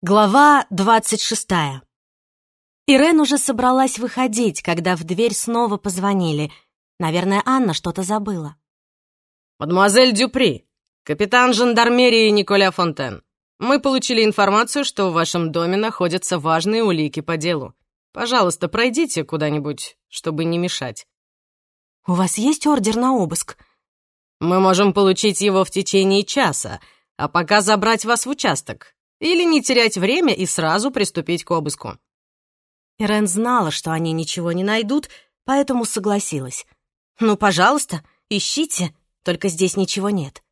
Глава двадцать шестая. Ирен уже собралась выходить, когда в дверь снова позвонили. Наверное, Анна что-то забыла. «Мадемуазель Дюпри, капитан жандармерии Николя Фонтен. Мы получили информацию, что в вашем доме находятся важные улики по делу. Пожалуйста, пройдите куда-нибудь, чтобы не мешать». «У вас есть ордер на обыск?» «Мы можем получить его в течение часа, а пока забрать вас в участок. Или не терять время и сразу приступить к обыску. Ирен знала, что они ничего не найдут, поэтому согласилась. «Ну, пожалуйста, ищите, только здесь ничего нет».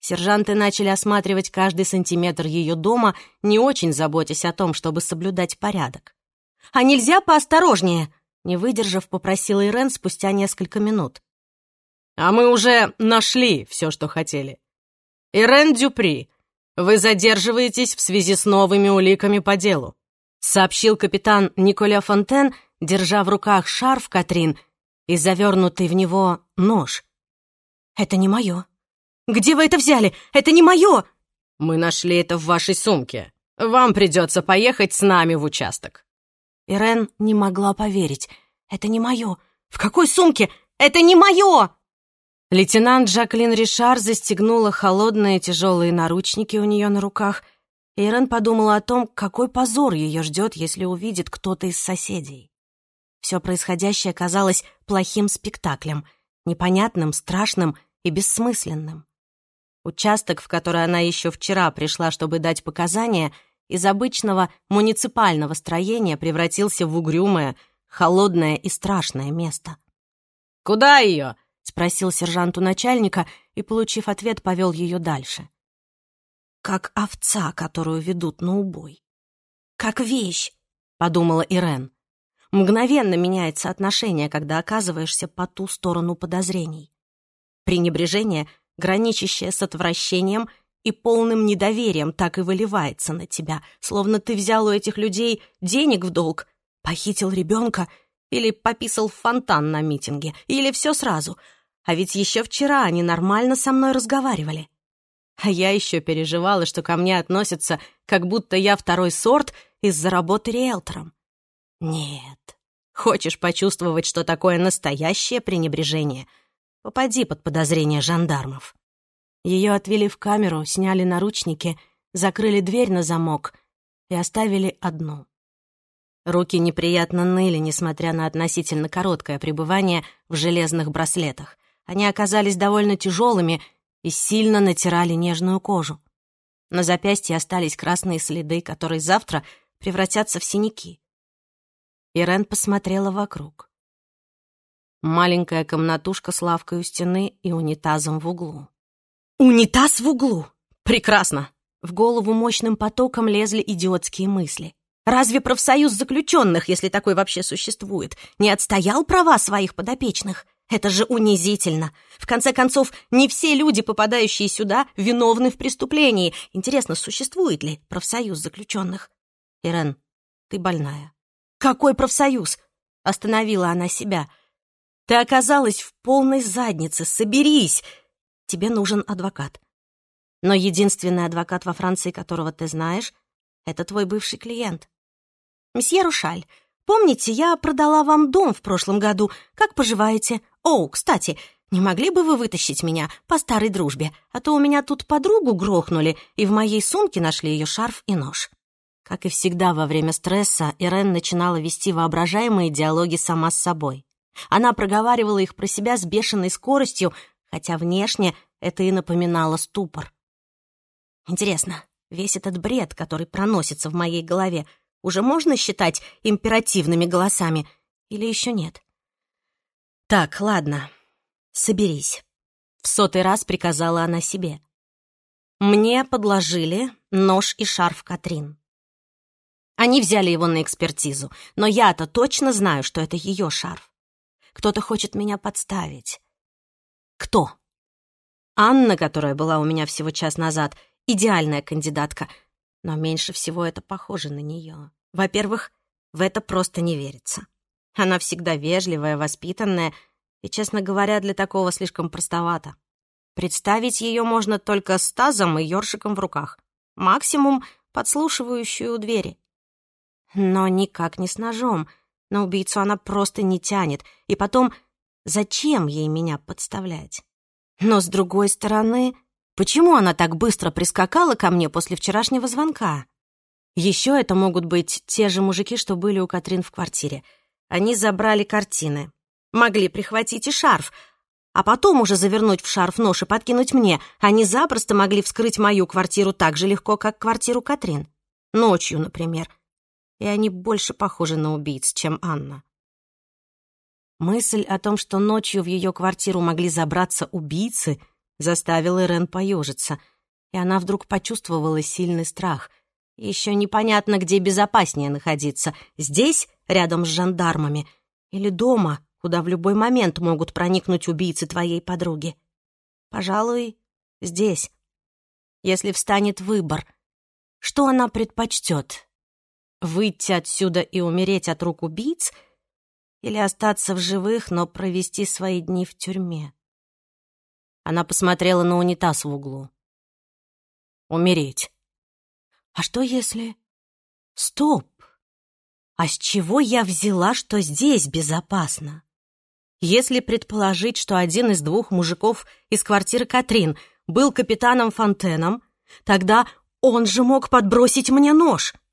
Сержанты начали осматривать каждый сантиметр ее дома, не очень заботясь о том, чтобы соблюдать порядок. «А нельзя поосторожнее?» Не выдержав, попросила Ирен спустя несколько минут. «А мы уже нашли все, что хотели. Ирен Дюпри, вы задерживаетесь в связи с новыми уликами по делу», сообщил капитан Николя Фонтен, держа в руках шарф Катрин и завернутый в него нож. «Это не мое. Где вы это взяли? Это не мое!» «Мы нашли это в вашей сумке. Вам придется поехать с нами в участок». Ирен не могла поверить. «Это не мое. В какой сумке? Это не мое!» Лейтенант Жаклин Ришар застегнула холодные тяжелые наручники у нее на руках. Ирен подумала о том, какой позор ее ждет, если увидит кто-то из соседей. Все происходящее казалось плохим спектаклем, непонятным, страшным и бессмысленным. Участок, в который она еще вчера пришла, чтобы дать показания, из обычного муниципального строения превратился в угрюмое, холодное и страшное место. «Куда ее?» — спросил сержант у начальника и, получив ответ, повел ее дальше. «Как овца, которую ведут на убой. Как вещь», — подумала Ирен. Мгновенно меняется отношение, когда оказываешься по ту сторону подозрений. Пренебрежение, граничащее с отвращением и полным недоверием, так и выливается на тебя, словно ты взял у этих людей денег в долг, похитил ребенка или пописал в фонтан на митинге, или все сразу — а ведь еще вчера они нормально со мной разговаривали. А я еще переживала, что ко мне относятся, как будто я второй сорт из-за работы риэлтором. Нет. Хочешь почувствовать, что такое настоящее пренебрежение? Попади под подозрение жандармов. Ее отвели в камеру, сняли наручники, закрыли дверь на замок и оставили одну. Руки неприятно ныли, несмотря на относительно короткое пребывание в железных браслетах. Они оказались довольно тяжелыми и сильно натирали нежную кожу. На запястье остались красные следы, которые завтра превратятся в синяки. Ирен посмотрела вокруг. Маленькая комнатушка с лавкой у стены и унитазом в углу. «Унитаз в углу! Прекрасно!» В голову мощным потоком лезли идиотские мысли. Разве профсоюз заключенных, если такой вообще существует, не отстоял права своих подопечных? Это же унизительно. В конце концов, не все люди, попадающие сюда, виновны в преступлении. Интересно, существует ли профсоюз заключенных? Ирен, ты больная. Какой профсоюз? Остановила она себя. Ты оказалась в полной заднице. Соберись. Тебе нужен адвокат. Но единственный адвокат во Франции, которого ты знаешь, это твой бывший клиент. Месье Рушаль, помните, я продала вам дом в прошлом году. Как поживаете? «О, кстати, не могли бы вы вытащить меня по старой дружбе? А то у меня тут подругу грохнули, и в моей сумке нашли ее шарф и нож». Как и всегда во время стресса, Ирен начинала вести воображаемые диалоги сама с собой. Она проговаривала их про себя с бешеной скоростью, хотя внешне это и напоминало ступор. Интересно, весь этот бред, который проносится в моей голове, уже можно считать императивными голосами или еще нет? «Так, ладно, соберись», — в сотый раз приказала она себе. «Мне подложили нож и шарф Катрин. Они взяли его на экспертизу, но я-то точно знаю, что это ее шарф. Кто-то хочет меня подставить. Кто? Анна, которая была у меня всего час назад, идеальная кандидатка, но меньше всего это похоже на нее. Во-первых, в это просто не верится. Она всегда вежливая, воспитанная, и, честно говоря, для такого слишком простовато. Представить ее можно только с тазом и ёршиком в руках. Максимум подслушивающую у двери. Но никак не с ножом. На убийцу она просто не тянет. И потом, зачем ей меня подставлять? Но с другой стороны, почему она так быстро прискакала ко мне после вчерашнего звонка? Еще это могут быть те же мужики, что были у Катрин в квартире. Они забрали картины. Могли прихватить и шарф, а потом уже завернуть в шарф нож и подкинуть мне. Они запросто могли вскрыть мою квартиру так же легко, как квартиру Катрин. Ночью, например. И они больше похожи на убийц, чем Анна. Мысль о том, что ночью в ее квартиру могли забраться убийцы, заставила Ирен поежиться, и она вдруг почувствовала сильный страх. Еще непонятно, где безопаснее находиться — здесь, рядом с жандармами, или дома, куда в любой момент могут проникнуть убийцы твоей подруги. Пожалуй, здесь. Если встанет выбор, что она предпочтет? Выйти отсюда и умереть от рук убийц — или остаться в живых, но провести свои дни в тюрьме. Она посмотрела на унитаз в углу. Умереть. А что если... Стоп! А с чего я взяла, что здесь безопасно? Если предположить, что один из двух мужиков из квартиры Катрин был капитаном Фонтеном, тогда он же мог подбросить мне нож —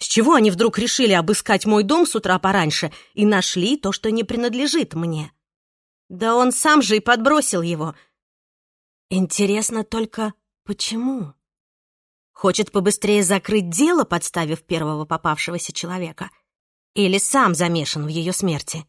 с чего они вдруг решили обыскать мой дом с утра пораньше и нашли то, что не принадлежит мне? Да он сам же и подбросил его. Интересно только, почему? Хочет побыстрее закрыть дело, подставив первого попавшегося человека? Или сам замешан в ее смерти?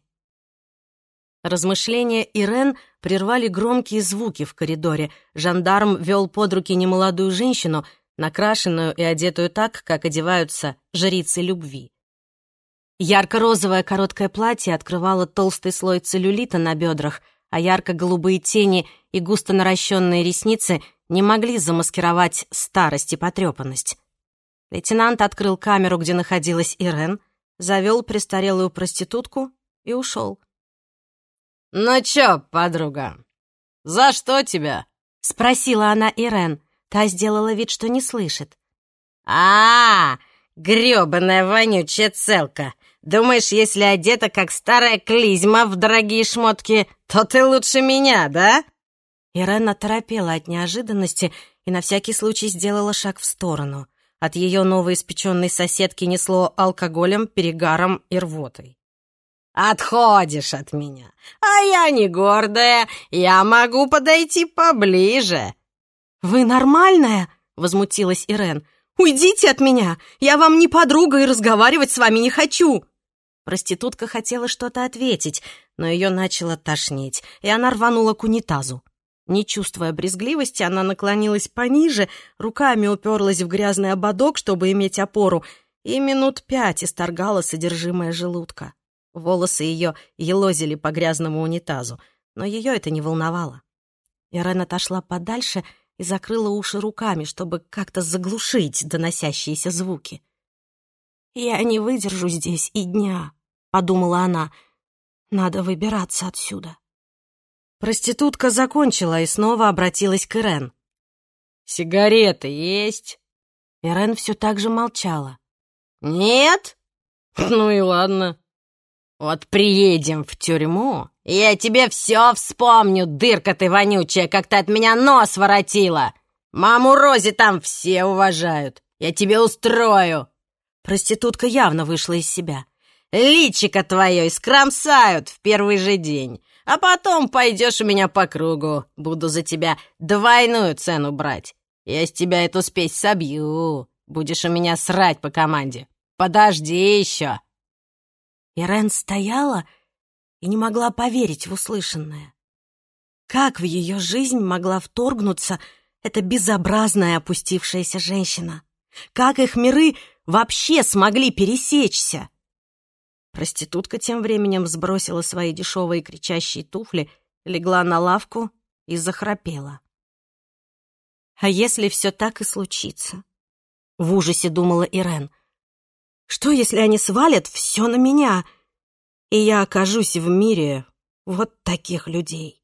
Размышления Ирен прервали громкие звуки в коридоре. Жандарм вел под руки немолодую женщину — накрашенную и одетую так, как одеваются жрицы любви. Ярко-розовое короткое платье открывало толстый слой целлюлита на бедрах, а ярко-голубые тени и густо наращенные ресницы не могли замаскировать старость и потрепанность. Лейтенант открыл камеру, где находилась Ирен, завел престарелую проститутку и ушел. «Ну чё, подруга, за что тебя?» — спросила она Ирен. Та сделала вид, что не слышит. а, -а, -а грёбаная вонючая целка! Думаешь, если одета как старая клизма в дорогие шмотки, то ты лучше меня, да?» Ирена торопела от неожиданности и на всякий случай сделала шаг в сторону. От ее новоиспеченной соседки несло алкоголем, перегаром и рвотой. «Отходишь от меня, а я не гордая, я могу подойти поближе», «Вы нормальная?» — возмутилась Ирен. «Уйдите от меня! Я вам не подруга и разговаривать с вами не хочу!» Проститутка хотела что-то ответить, но ее начало тошнить, и она рванула к унитазу. Не чувствуя брезгливости, она наклонилась пониже, руками уперлась в грязный ободок, чтобы иметь опору, и минут пять исторгала содержимое желудка. Волосы ее елозили по грязному унитазу, но ее это не волновало. Ирен отошла подальше — и закрыла уши руками, чтобы как-то заглушить доносящиеся звуки. «Я не выдержу здесь и дня», — подумала она. «Надо выбираться отсюда». Проститутка закончила и снова обратилась к Ирен. «Сигареты есть?» Ирен все так же молчала. «Нет? Ну и ладно. Вот приедем в тюрьму, «Я тебе все вспомню, дырка ты вонючая, как ты от меня нос воротила! Маму Рози там все уважают! Я тебе устрою!» Проститутка явно вышла из себя. «Личико твое искромсают в первый же день, а потом пойдешь у меня по кругу, буду за тебя двойную цену брать. Я с тебя эту спесь собью, будешь у меня срать по команде. Подожди еще!» Ирен стояла и не могла поверить в услышанное. Как в ее жизнь могла вторгнуться эта безобразная опустившаяся женщина? Как их миры вообще смогли пересечься? Проститутка тем временем сбросила свои дешевые кричащие туфли, легла на лавку и захрапела. А если все так и случится? В ужасе думала Ирен. Что, если они свалят все на меня — и я окажусь в мире вот таких людей.